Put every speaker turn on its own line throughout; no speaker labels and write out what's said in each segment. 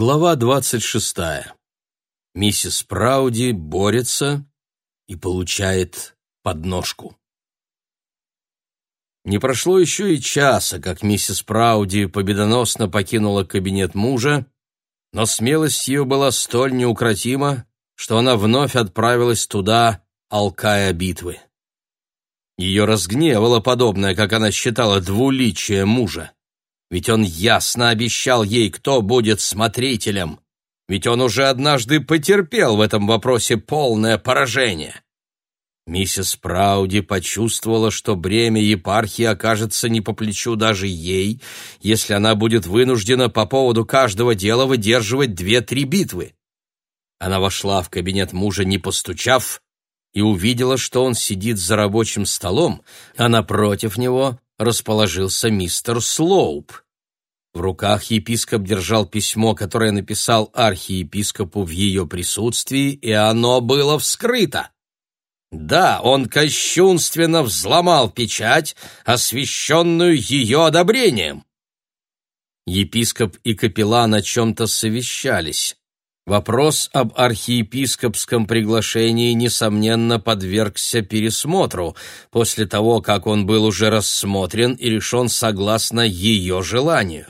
Глава двадцать шестая. Миссис Прауди борется и получает подножку. Не прошло еще и часа, как миссис Прауди победоносно покинула кабинет мужа, но смелость ее была столь неукротима, что она вновь отправилась туда, алкая битвы. Ее разгневало подобное, как она считала, двуличие мужа. Ведь он ясно обещал ей, кто будет смотрителем. Ведь он уже однажды потерпел в этом вопросе полное поражение. Миссис Прауди почувствовала, что бремя епархии окажется не по плечу даже ей, если она будет вынуждена по поводу каждого дела выдерживать две-три битвы. Она вошла в кабинет мужа, не постучав, и увидела, что он сидит за рабочим столом, а напротив него расположился мистер Слоуп. В руках епископ держал письмо, которое написал архиепископу в ее присутствии, и оно было вскрыто. Да, он кощунственно взломал печать, освященную ее одобрением. Епископ и капеллан о чем-то совещались. Вопрос об архиепископском приглашении, несомненно, подвергся пересмотру после того, как он был уже рассмотрен и решен согласно ее желанию.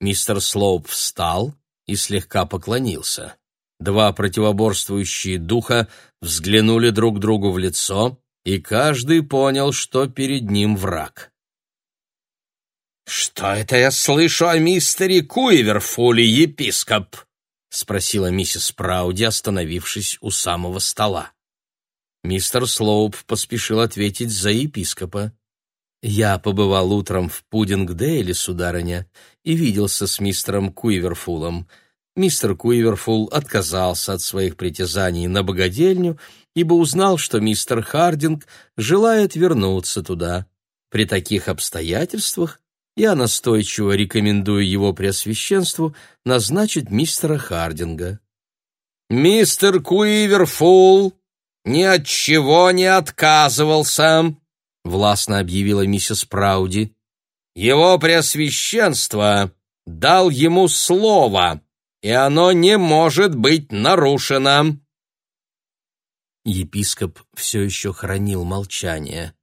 Мистер Слоуп встал и слегка поклонился. Два противоборствующие духа взглянули друг другу в лицо, и каждый понял, что перед ним враг. «Что это я слышу о мистере Куиверфуле, епископ?» — спросила миссис Прауди, остановившись у самого стола. Мистер Слоуп поспешил ответить за епископа. «Я побывал утром в Пудинг-Дейле, сударыня, и виделся с мистером Куиверфулом. Мистер Куиверфул отказался от своих притязаний на богадельню, ибо узнал, что мистер Хардинг желает вернуться туда. При таких обстоятельствах я настойчиво рекомендую его преосвященству назначить мистера Хардинга. «Мистер Куиверфул ни от чего не отказывался», — властно объявила миссис Прауди. «Его преосвященство дал ему слово, и оно не может быть нарушено». Епископ все еще хранил молчание.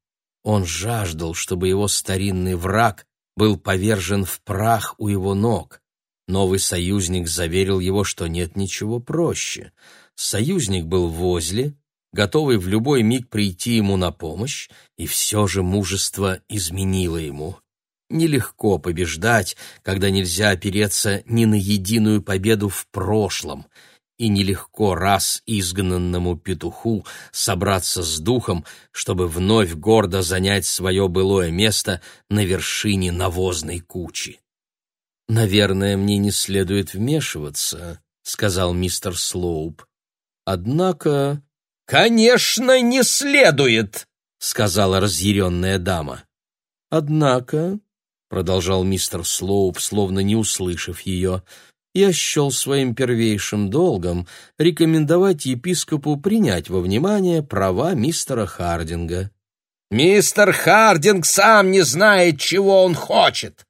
Он жаждал, чтобы его старинный враг был повержен в прах у его ног. Новый союзник заверил его, что нет ничего проще. Союзник был возле, готовый в любой миг прийти ему на помощь, и все же мужество изменило ему. Нелегко побеждать, когда нельзя опереться ни на единую победу в прошлом — и нелегко раз изгнанному петуху собраться с духом, чтобы вновь гордо занять свое былое место на вершине навозной кучи. «Наверное, мне не следует вмешиваться», — сказал мистер Слоуп. «Однако...» «Конечно, не следует!» — сказала разъяренная дама. «Однако...» — продолжал мистер Слоуп, словно не услышав ее, я счел своим первейшим долгом рекомендовать епископу принять во внимание права мистера Хардинга. «Мистер Хардинг сам не знает, чего он хочет!»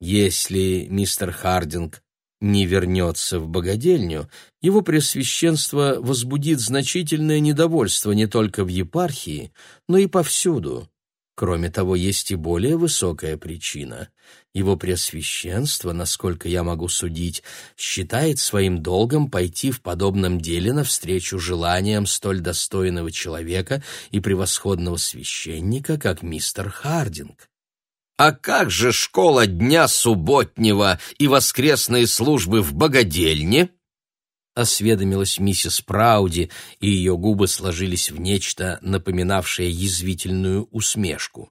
Если мистер Хардинг не вернется в богадельню, его пресвященство возбудит значительное недовольство не только в епархии, но и повсюду. Кроме того, есть и более высокая причина. Его Преосвященство, насколько я могу судить, считает своим долгом пойти в подобном деле навстречу желаниям столь достойного человека и превосходного священника, как мистер Хардинг. А как же школа дня субботнего и воскресные службы в богадельне? Осведомилась миссис Прауди, и ее губы сложились в нечто, напоминавшее язвительную усмешку.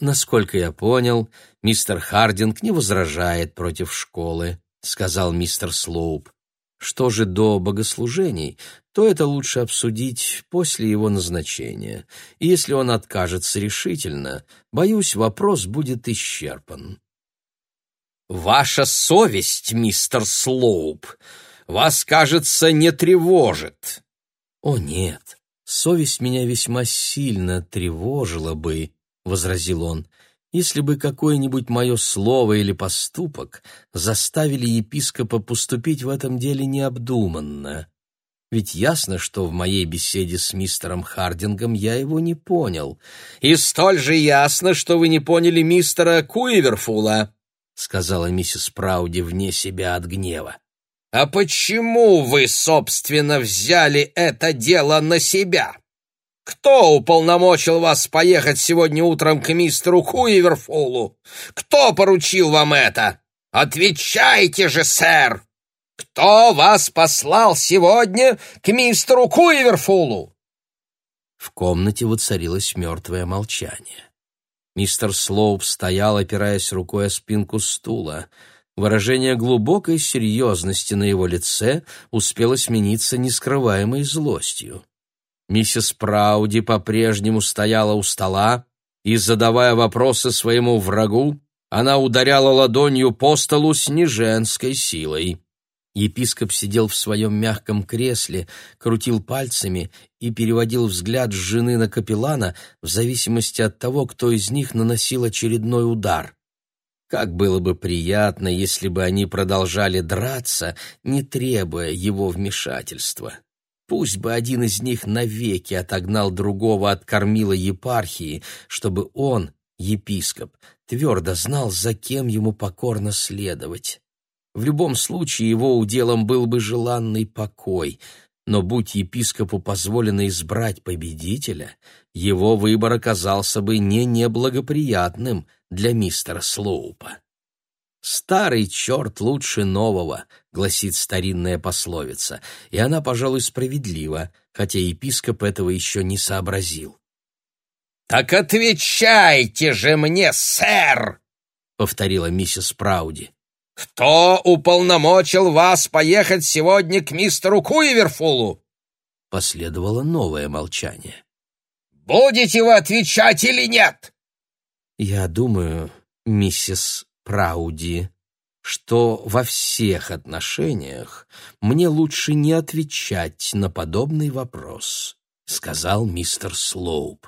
«Насколько я понял, мистер Хардинг не возражает против школы», — сказал мистер Слоуп. «Что же до богослужений, то это лучше обсудить после его назначения. И если он откажется решительно, боюсь, вопрос будет исчерпан». «Ваша совесть, мистер Слоуп!» Вас, кажется, не тревожит». «О, нет, совесть меня весьма сильно тревожила бы», — возразил он, если бы какое-нибудь мое слово или поступок заставили епископа поступить в этом деле необдуманно. Ведь ясно, что в моей беседе с мистером Хардингом я его не понял.
И столь же ясно, что вы не поняли мистера Куиверфула, сказала миссис Прауди вне себя от гнева. А почему вы, собственно, взяли это дело на себя? Кто уполномочил вас поехать сегодня утром к мистеру Куиверфулу? Кто поручил вам это? Отвечайте же, сэр! Кто вас послал сегодня к мистеру Куиверфулу?»
В комнате воцарилось мертвое молчание. Мистер Слоуп стоял, опираясь рукой о спинку стула. Выражение глубокой серьезности на его лице успело смениться нескрываемой злостью. Миссис Прауди по-прежнему стояла у стола, и, задавая вопросы своему врагу, она ударяла ладонью по столу с неженской силой. Епископ сидел в своем мягком кресле, крутил пальцами и переводил взгляд с жены на капеллана в зависимости от того, кто из них наносил очередной удар. Как было бы приятно, если бы они продолжали драться, не требуя его вмешательства. Пусть бы один из них навеки отогнал другого от кормила епархии, чтобы он, епископ, твердо знал, за кем ему покорно следовать. В любом случае его уделом был бы желанный покой, но будь епископу позволено избрать победителя, его выбор оказался бы не неблагоприятным для мистера Слоупа. «Старый черт лучше нового», — гласит старинная пословица, и она, пожалуй, справедлива, хотя епископ этого еще не сообразил.
«Так отвечайте же мне, сэр!» — повторила миссис Прауди. «Кто уполномочил вас поехать сегодня к мистеру Куиверфулу?»
Последовало новое молчание.
«Будете вы отвечать или нет?»
«Я думаю, миссис Прауди, что во всех отношениях мне лучше не отвечать на подобный вопрос», — сказал мистер Слоуп.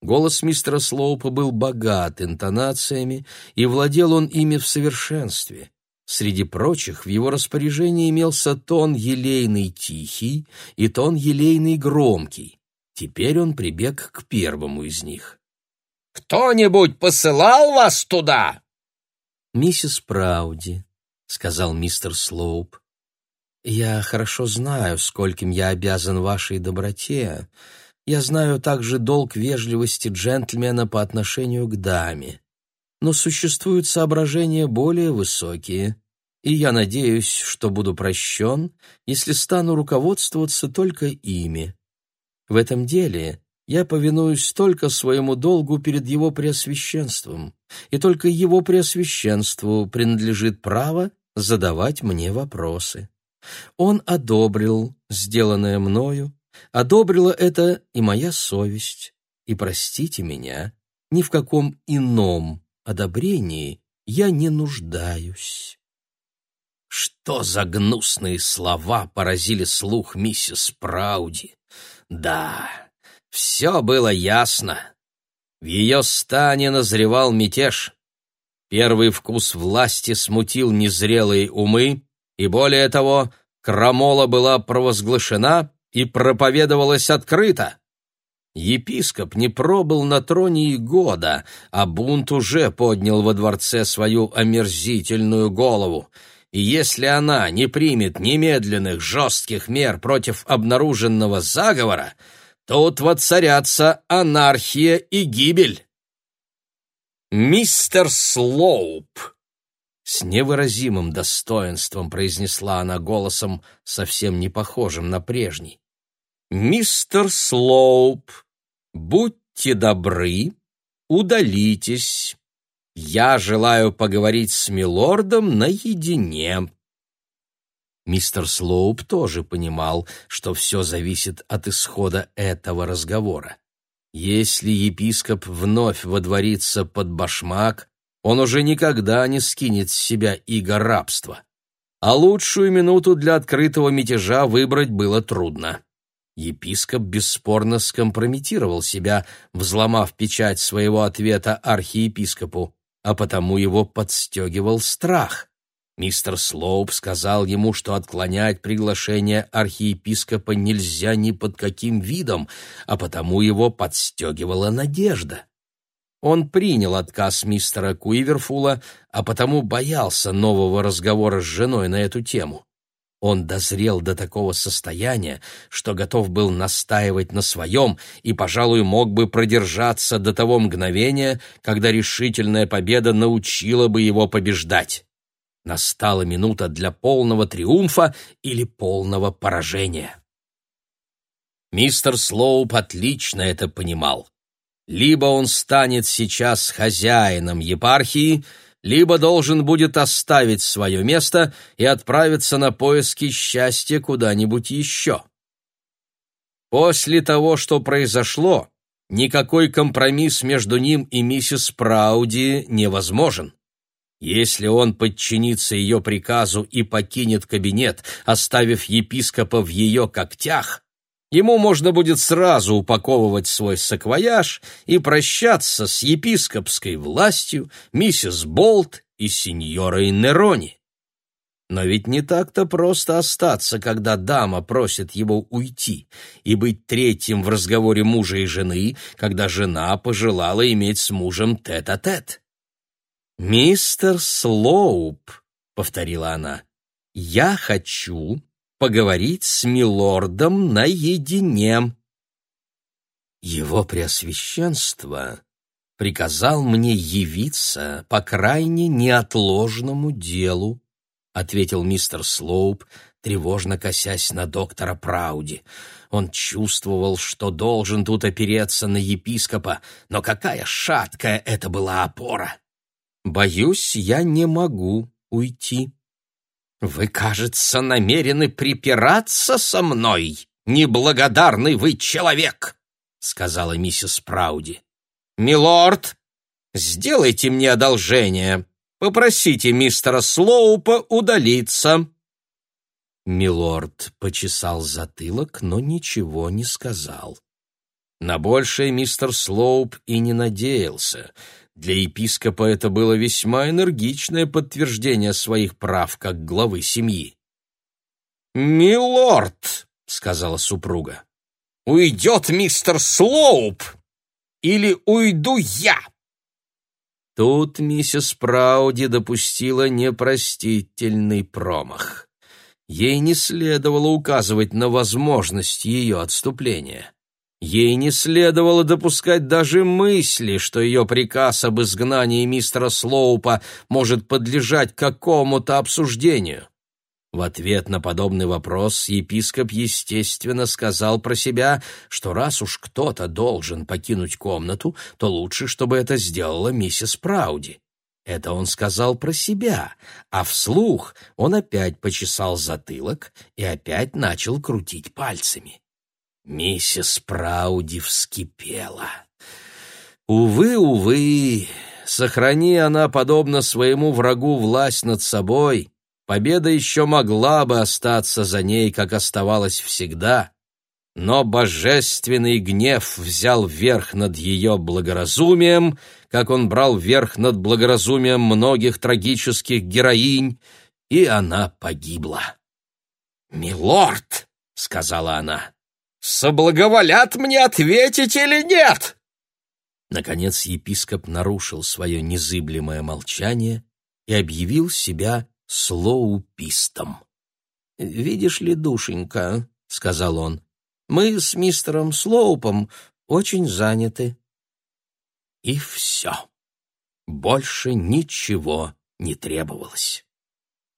Голос мистера Слоупа был богат интонациями, и владел он ими в совершенстве. Среди прочих в его распоряжении имелся тон елейный тихий и тон елейный громкий. Теперь он прибег к первому из них.
«Кто-нибудь посылал вас туда?»
«Миссис Прауди», — сказал мистер Слоуп. «Я хорошо знаю, скольким я обязан вашей доброте, я знаю также долг вежливости джентльмена по отношению к даме. Но существуют соображения более высокие, и я надеюсь, что буду прощен, если стану руководствоваться только ими. В этом деле я повинуюсь только своему долгу перед его преосвященством, и только его преосвященству принадлежит право задавать мне вопросы. Он одобрил сделанное мною, Одобрила это и моя совесть, и простите меня, ни в каком ином одобрении я не нуждаюсь. Что за гнусные слова поразили слух миссис Прауди? Да, все было ясно. В ее стане назревал мятеж. Первый вкус власти смутил незрелые умы, и более того, крамола была провозглашена, и проповедовалось открыто. Епископ не пробыл на троне и года, а бунт уже поднял во дворце свою омерзительную голову. И если она не примет немедленных жестких мер против обнаруженного заговора, тут воцарятся анархия и гибель. «Мистер Слоуп!» С невыразимым достоинством произнесла она голосом, совсем не похожим на прежний. «Мистер Слоуп, будьте добры, удалитесь. Я желаю поговорить с милордом наедине». Мистер Слоуп тоже понимал, что все зависит от исхода этого разговора. Если епископ вновь водворится под башмак, он уже никогда не скинет с себя иго рабства. А лучшую минуту для открытого мятежа выбрать было трудно. Епископ бесспорно скомпрометировал себя, взломав печать своего ответа архиепископу, а потому его подстегивал страх. Мистер Слоуп сказал ему, что отклонять приглашение архиепископа нельзя ни под каким видом, а потому его подстегивала надежда. Он принял отказ мистера Куиверфула, а потому боялся нового разговора с женой на эту тему. Он дозрел до такого состояния, что готов был настаивать на своем и, пожалуй, мог бы продержаться до того мгновения, когда решительная победа научила бы его побеждать. Настала минута для полного триумфа или полного поражения. Мистер Слоуп отлично это понимал. Либо он станет сейчас хозяином епархии, либо должен будет оставить свое место и отправиться на поиски счастья куда-нибудь еще. После того, что произошло, никакой компромисс между ним и миссис Прауди невозможен. Если он подчинится ее приказу и покинет кабинет, оставив епископа в ее когтях, ему можно будет сразу упаковывать свой саквояж и прощаться с епископской властью, миссис Болт и сеньорой Нерони. Но ведь не так-то просто остаться, когда дама просит его уйти, и быть третьим в разговоре мужа и жены, когда жена пожелала иметь с мужем тет-а-тет. -тет. «Мистер Слоуп», — повторила она, — «я хочу, поговорить с милордом наедине. Его преосвященство приказал мне явиться по крайне неотложному делу, ответил мистер Слоуп, тревожно косясь на доктора Прауди. Он чувствовал, что должен тут опереться на епископа, но какая шаткая это была опора! Боюсь, я не могу уйти. «Вы, кажется, намерены припираться со мной, неблагодарный вы человек!» — сказала миссис Прауди. «Милорд, сделайте мне одолжение. Попросите мистера Слоупа удалиться». Милорд почесал затылок, но ничего не сказал. На большее мистер Слоуп и не надеялся — для епископа это было весьма энергичное подтверждение своих прав как главы семьи. «Милорд», — сказала супруга, — «уйдет мистер Слоуп или уйду я?» Тут миссис Прауди допустила непростительный промах. Ей не следовало указывать на возможность ее отступления. Ей не следовало допускать даже мысли, что ее приказ об изгнании мистера Слоупа может подлежать какому-то обсуждению. В ответ на подобный вопрос епископ, естественно, сказал про себя, что раз уж кто-то должен покинуть комнату, то лучше, чтобы это сделала миссис Прауди. Это он сказал про себя, а вслух он опять почесал затылок и опять начал крутить пальцами. Миссис Прауди вскипела. Увы, увы, сохрани она, подобно своему врагу, власть над собой, победа еще могла бы остаться за ней, как оставалась всегда, но божественный гнев взял верх над ее благоразумием, как он брал верх над благоразумием многих трагических героинь, и она погибла. «Милорд!» — сказала она соблаговолят мне ответить или нет?» Наконец епископ нарушил свое незыблемое молчание и объявил себя слоупистом. «Видишь ли, душенька», — сказал он, — «мы с мистером Слоупом очень заняты». И все. Больше ничего не требовалось.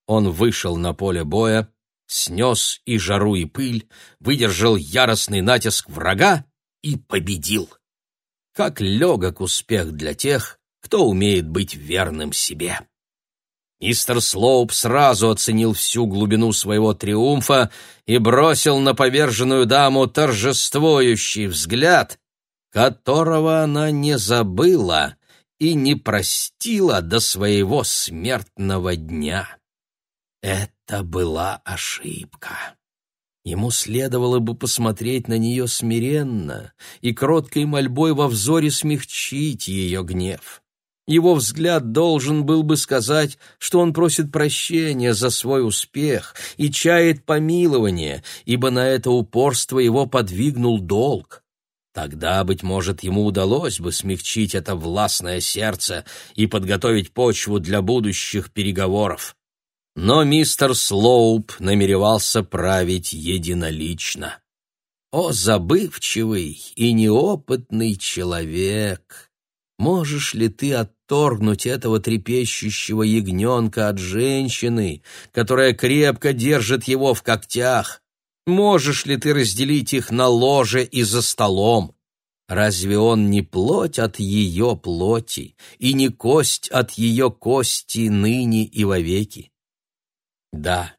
Он вышел на поле боя, снес и жару, и пыль, выдержал яростный натиск врага и победил. Как легок успех для тех, кто умеет быть верным себе. Мистер Слоуп сразу оценил всю глубину своего триумфа и бросил на поверженную даму торжествующий взгляд, которого она не забыла и не простила до своего смертного дня. Это была ошибка. Ему следовало бы посмотреть на нее смиренно и кроткой мольбой во взоре смягчить ее гнев. Его взгляд должен был бы сказать, что он просит прощения за свой успех и чает помилования, ибо на это упорство его подвигнул долг. Тогда, быть может, ему удалось бы смягчить это властное сердце и подготовить почву для будущих переговоров. Но мистер Слоуп намеревался править единолично. О, забывчивый и неопытный человек! Можешь ли ты отторгнуть этого трепещущего ягненка от женщины, которая крепко держит его в когтях? Можешь ли ты разделить их на ложе и за столом? Разве он не плоть от ее плоти и не кость от ее кости ныне и вовеки? Да,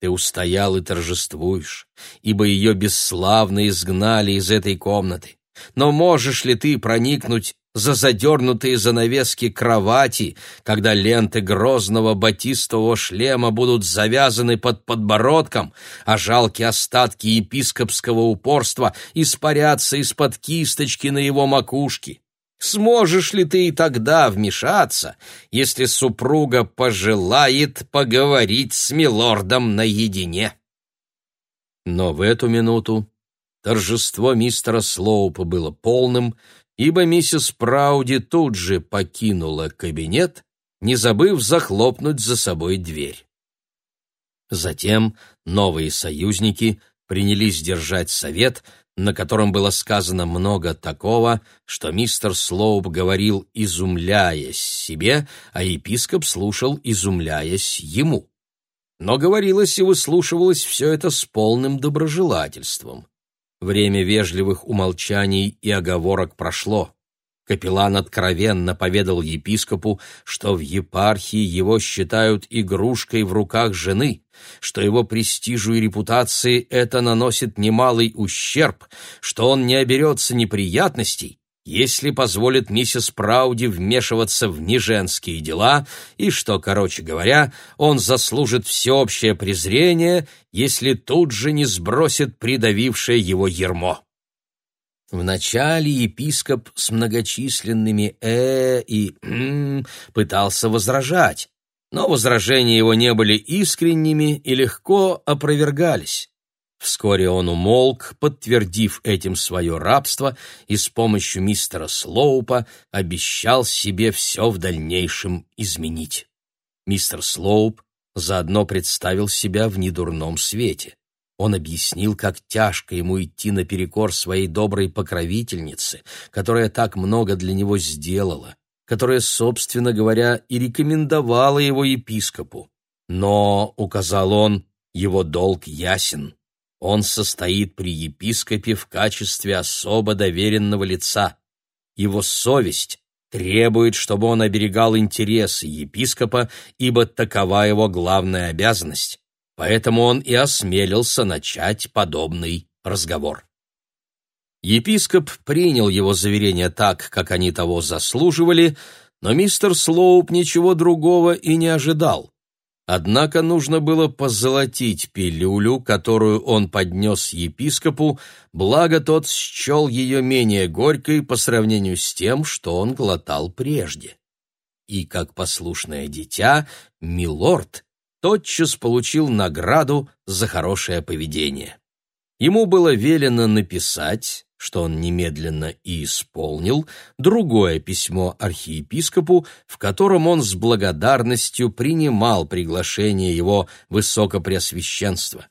ты устоял и торжествуешь, ибо ее бесславно изгнали из этой комнаты. Но можешь ли ты проникнуть за задернутые занавески кровати, когда ленты грозного батистового шлема будут завязаны под подбородком, а жалкие остатки епископского упорства испарятся из-под кисточки на его макушке? Сможешь ли ты и тогда вмешаться, если супруга пожелает поговорить с милордом наедине? Но в эту минуту торжество мистера Слоупа было полным, ибо миссис Прауди тут же покинула кабинет, не забыв захлопнуть за собой дверь. Затем новые союзники принялись держать совет — на котором было сказано много такого, что мистер Слоуп говорил, изумляясь себе, а епископ слушал, изумляясь ему. Но говорилось и выслушивалось все это с полным доброжелательством. Время вежливых умолчаний и оговорок прошло. Капеллан откровенно поведал епископу, что в епархии его считают игрушкой в руках жены, что его престижу и репутации это наносит немалый ущерб, что он не оберется неприятностей, если позволит миссис Прауди вмешиваться в неженские дела, и что, короче говоря, он заслужит всеобщее презрение, если тут же не сбросит придавившее его ермо. Вначале епископ с многочисленными «э» и «м» пытался возражать, но возражения его не были искренними и легко опровергались. Вскоре он умолк, подтвердив этим свое рабство, и с помощью мистера Слоупа обещал себе все в дальнейшем изменить. Мистер Слоуп заодно представил себя в недурном свете. Он объяснил, как тяжко ему идти наперекор своей доброй покровительнице, которая так много для него сделала, которая, собственно говоря, и рекомендовала его епископу. Но, указал он, его долг ясен. Он состоит при епископе в качестве особо доверенного лица. Его совесть требует, чтобы он оберегал интересы епископа, ибо такова его главная обязанность поэтому он и осмелился начать подобный разговор. Епископ принял его заверения так, как они того заслуживали, но мистер Слоуп ничего другого и не ожидал. Однако нужно было позолотить пилюлю, которую он поднес епископу, благо тот счел ее менее горькой по сравнению с тем, что он глотал прежде. И, как послушное дитя, милорд тотчас получил награду за хорошее поведение. Ему было велено написать, что он немедленно и исполнил, другое письмо архиепископу, в котором он с благодарностью принимал приглашение его высокопреосвященства.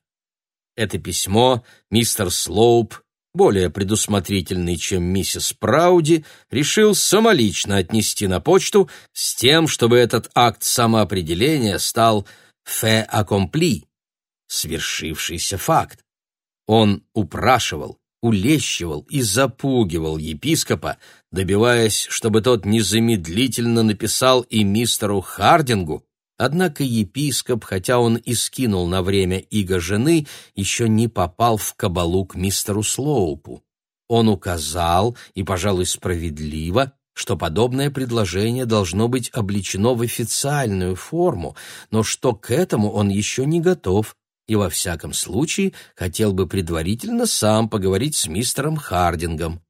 Это письмо мистер Слоуп, более предусмотрительный, чем миссис Прауди, решил самолично отнести на почту с тем, чтобы этот акт самоопределения стал «фе акомпли» — свершившийся факт. Он упрашивал, улещивал и запугивал епископа, добиваясь, чтобы тот незамедлительно написал и мистеру Хардингу, однако епископ, хотя он и скинул на время иго жены, еще не попал в кабалу к мистеру Слоупу. Он указал, и, пожалуй, справедливо, что подобное предложение должно быть обличено в официальную форму, но что к этому он еще не готов, и во всяком случае хотел бы предварительно сам поговорить с мистером Хардингом.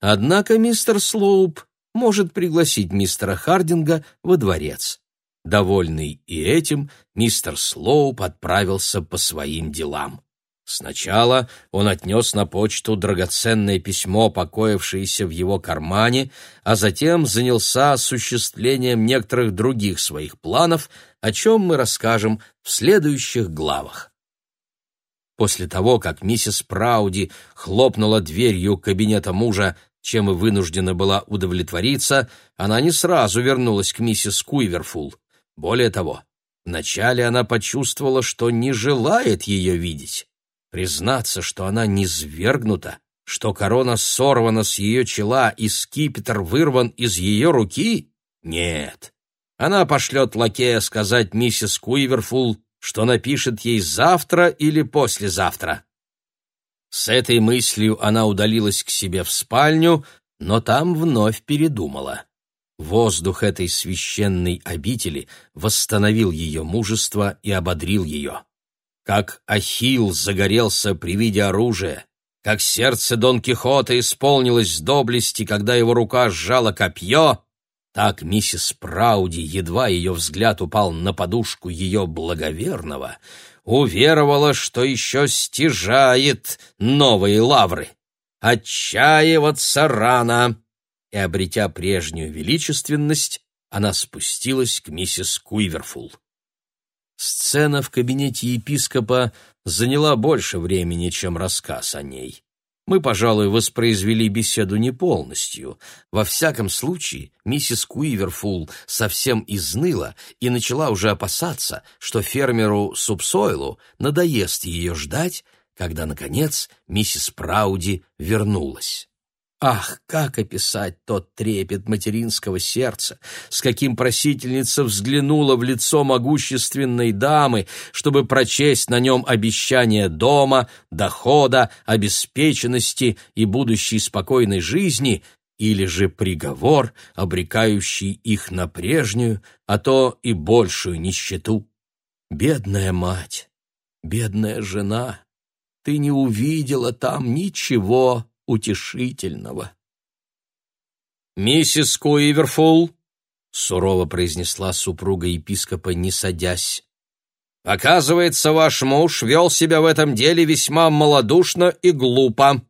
Однако мистер Слоуп может пригласить мистера Хардинга во дворец. Довольный и этим, мистер Слоуп отправился по своим делам. Сначала он отнес на почту драгоценное письмо, покоившееся в его кармане, а затем занялся осуществлением некоторых других своих планов, о чем мы расскажем в следующих главах. После того, как миссис Прауди хлопнула дверью кабинета мужа, чем и вынуждена была удовлетвориться, она не сразу вернулась к миссис Куиверфул. Более того, вначале она почувствовала, что не желает ее видеть. Признаться, что она не свергнута, что корона сорвана с ее чела и скипетр вырван из ее руки? Нет. Она пошлет лакея сказать миссис Куиверфул, что напишет ей завтра или послезавтра. С этой мыслью она удалилась к себе в спальню, но там вновь передумала. Воздух этой священной обители восстановил ее мужество и ободрил ее как Ахилл загорелся при виде оружия, как сердце Дон Кихота исполнилось доблести, когда его рука сжала копье, так миссис Прауди, едва ее взгляд упал на подушку ее благоверного, уверовала, что еще стяжает новые лавры. Отчаиваться рано! И, обретя прежнюю величественность, она спустилась к миссис Куиверфул. Сцена в кабинете епископа заняла больше времени, чем рассказ о ней. Мы, пожалуй, воспроизвели беседу не полностью. Во всяком случае, миссис Куиверфул совсем изныла и начала уже опасаться, что фермеру Субсойлу надоест ее ждать, когда, наконец, миссис Прауди вернулась. Ах, как описать тот трепет материнского сердца, с каким просительница взглянула в лицо могущественной дамы, чтобы прочесть на нем обещание дома, дохода, обеспеченности и будущей спокойной жизни, или же приговор, обрекающий их на прежнюю, а то и большую нищету. Бедная мать, бедная жена, ты не увидела там ничего, утешительного. «Миссис Куиверфул», — сурово произнесла супруга епископа, не садясь, — «оказывается, ваш муж вел себя в этом деле весьма малодушно и глупо».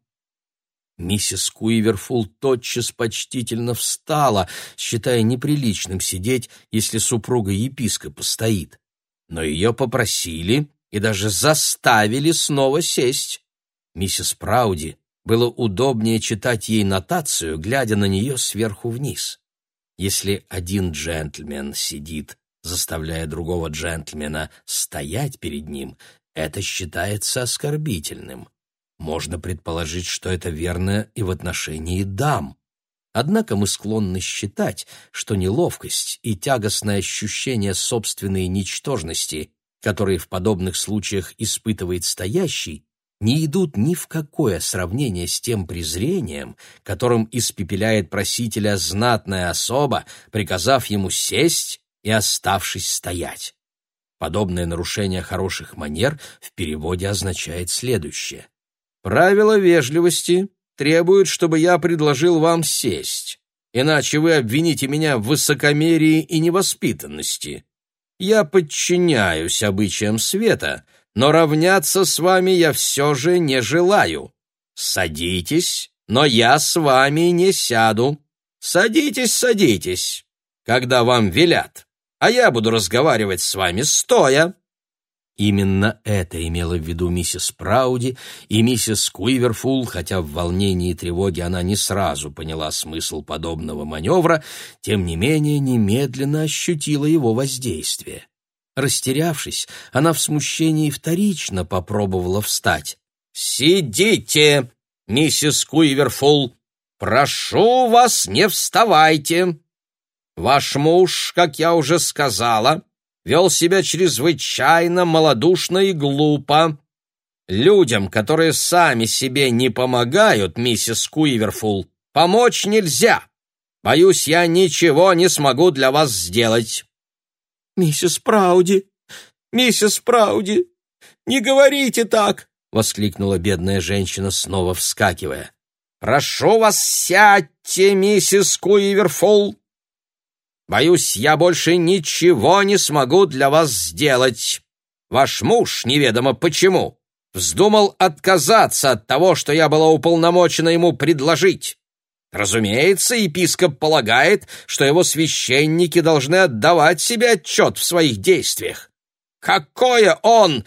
Миссис Куиверфул тотчас почтительно встала, считая неприличным сидеть, если супруга епископа стоит. Но ее попросили и даже заставили снова сесть. Миссис Прауди было удобнее читать ей нотацию, глядя на нее сверху вниз. Если один джентльмен сидит, заставляя другого джентльмена стоять перед ним, это считается оскорбительным. Можно предположить, что это верно и в отношении дам. Однако мы склонны считать, что неловкость и тягостное ощущение собственной ничтожности, которые в подобных случаях испытывает стоящий, не идут ни в какое сравнение с тем презрением, которым испепеляет просителя знатная особа, приказав ему сесть и оставшись стоять. Подобное нарушение хороших манер в переводе означает следующее. «Правила вежливости требуют, чтобы я предложил вам сесть, иначе вы обвините меня в высокомерии и невоспитанности. Я подчиняюсь обычаям света», но равняться с вами я все же не желаю. Садитесь, но я с вами не сяду. Садитесь, садитесь, когда вам велят, а я буду разговаривать с вами стоя». Именно это имела в виду миссис Прауди, и миссис Куиверфул, хотя в волнении и тревоге она не сразу поняла смысл подобного маневра, тем не менее немедленно ощутила его воздействие. Растерявшись, она в смущении вторично попробовала встать. «Сидите, миссис Куиверфул! Прошу вас, не вставайте! Ваш муж, как я уже сказала, вел себя чрезвычайно малодушно и глупо. Людям, которые сами себе не помогают, миссис Куиверфул, помочь нельзя. Боюсь, я ничего не смогу для вас сделать.
«Миссис Прауди! Миссис Прауди!»
Не говорите так!» — воскликнула бедная женщина, снова вскакивая. «Прошу вас, сядьте, миссис Куиверфолл. Боюсь, я больше ничего не смогу для вас сделать. Ваш муж, неведомо почему, вздумал отказаться от того, что я была уполномочена ему предложить. Разумеется, епископ полагает, что его священники должны отдавать себе отчет в своих действиях. Какое он,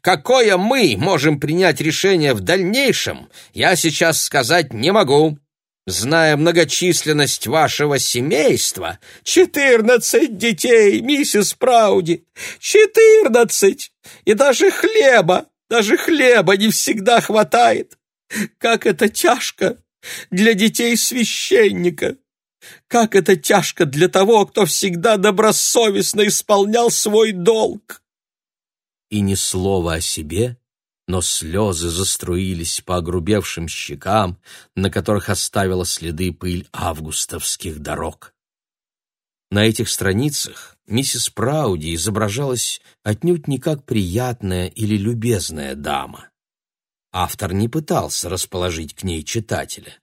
какое мы можем принять решение в дальнейшем, я сейчас сказать не могу. Зная многочисленность вашего семейства, четырнадцать детей, миссис Прауди, четырнадцать, и даже хлеба, даже хлеба не всегда хватает. Как это тяжко для детей священника! Как это тяжко для того, кто всегда добросовестно исполнял свой долг!»
И ни слова о себе, но слезы заструились по огрубевшим щекам, на которых оставила следы пыль августовских дорог. На этих страницах миссис Прауди изображалась отнюдь не как приятная или любезная дама. Автор не пытался расположить к ней читателя.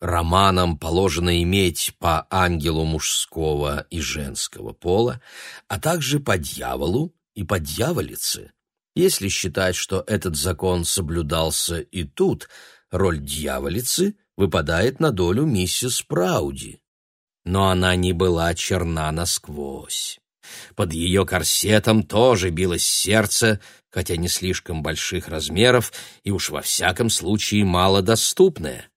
Романам положено иметь по ангелу мужского и женского пола, а также по дьяволу и по дьяволице. Если считать, что этот закон соблюдался и тут, роль дьяволицы выпадает на долю миссис Прауди. Но она не была черна насквозь. Под ее корсетом тоже билось сердце, хотя не слишком больших размеров и уж во всяком случае малодоступное.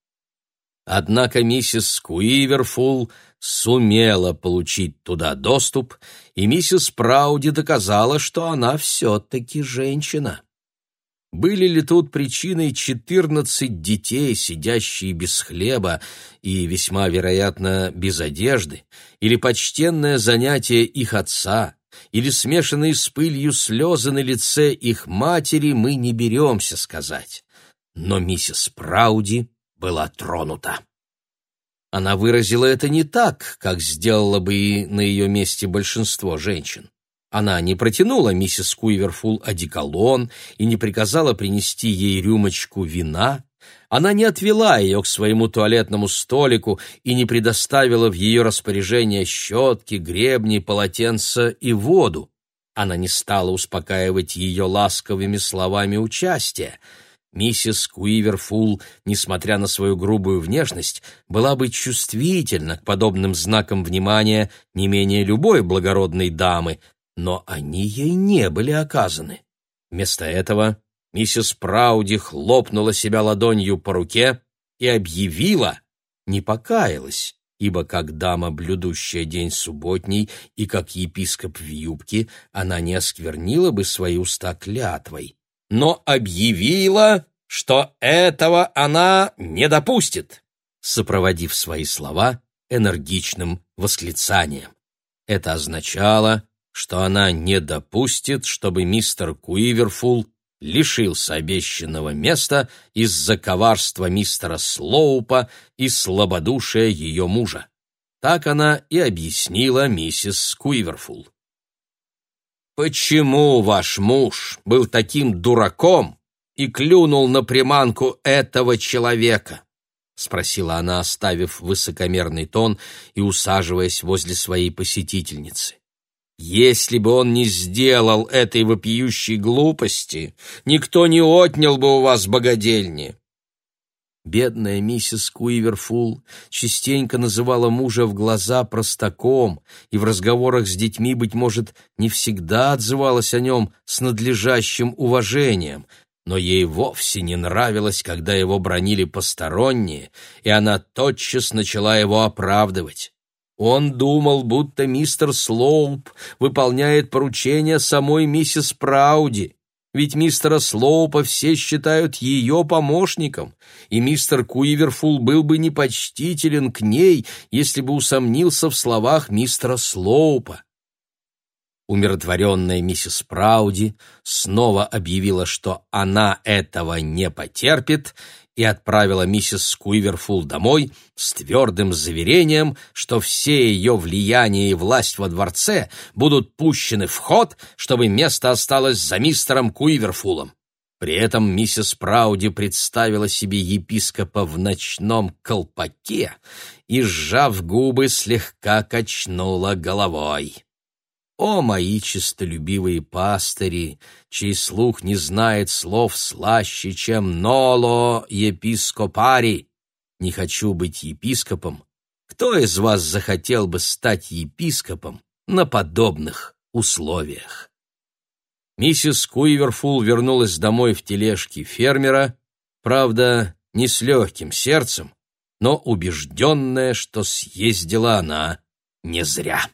Однако миссис Куиверфул сумела получить туда доступ, и миссис Прауди доказала, что она все-таки женщина. Были ли тут причиной четырнадцать детей, сидящие без хлеба и, весьма вероятно, без одежды, или почтенное занятие их отца, или смешанные с пылью слезы на лице их матери, мы не беремся сказать. Но миссис Прауди была тронута. Она выразила это не так, как сделала бы и на ее месте большинство женщин. Она не протянула миссис Куиверфул одеколон и не приказала принести ей рюмочку вина. Она не отвела ее к своему туалетному столику и не предоставила в ее распоряжение щетки, гребни, полотенца и воду. Она не стала успокаивать ее ласковыми словами участия — Миссис Куиверфул, несмотря на свою грубую внешность, была бы чувствительна к подобным знакам внимания не менее любой благородной дамы, но они ей не были оказаны. Вместо этого миссис Прауди хлопнула себя ладонью по руке и объявила, не покаялась, ибо как дама, блюдущая день субботний, и как епископ в юбке, она не осквернила бы свои уста клятвой но объявила, что этого она не допустит, сопроводив свои слова энергичным восклицанием. Это означало, что она не допустит, чтобы мистер Куиверфул лишился обещанного места из-за коварства мистера Слоупа и слабодушия ее мужа. Так она и объяснила миссис Куиверфул. «Почему ваш муж был таким дураком и клюнул на приманку этого человека?» — спросила она, оставив высокомерный тон и усаживаясь возле своей посетительницы. «Если бы он не сделал этой вопиющей глупости, никто не отнял бы у вас богадельни. Бедная миссис Куиверфул частенько называла мужа в глаза простаком и в разговорах с детьми, быть может, не всегда отзывалась о нем с надлежащим уважением, но ей вовсе не нравилось, когда его бронили посторонние, и она тотчас начала его оправдывать. Он думал, будто мистер Слоуп выполняет поручения самой миссис Прауди, ведь мистера Слоупа все считают ее помощником, и мистер Куиверфул был бы непочтителен к ней, если бы усомнился в словах мистера Слоупа. Умиротворенная миссис Прауди снова объявила, что она этого не потерпит, и отправила миссис Скуиверфул домой с твердым заверением, что все ее влияние и власть во дворце будут пущены в ход, чтобы место осталось за мистером Куиверфулом. При этом миссис Прауди представила себе епископа в ночном колпаке и, сжав губы, слегка качнула головой. О, мои честолюбивые пастыри, чей слух не знает слов слаще, чем «ноло епископари». Не хочу быть епископом. Кто из вас захотел бы стать епископом на подобных условиях? Миссис Куиверфул вернулась домой в тележке фермера, правда, не с легким сердцем, но убежденная, что съездила она не зря.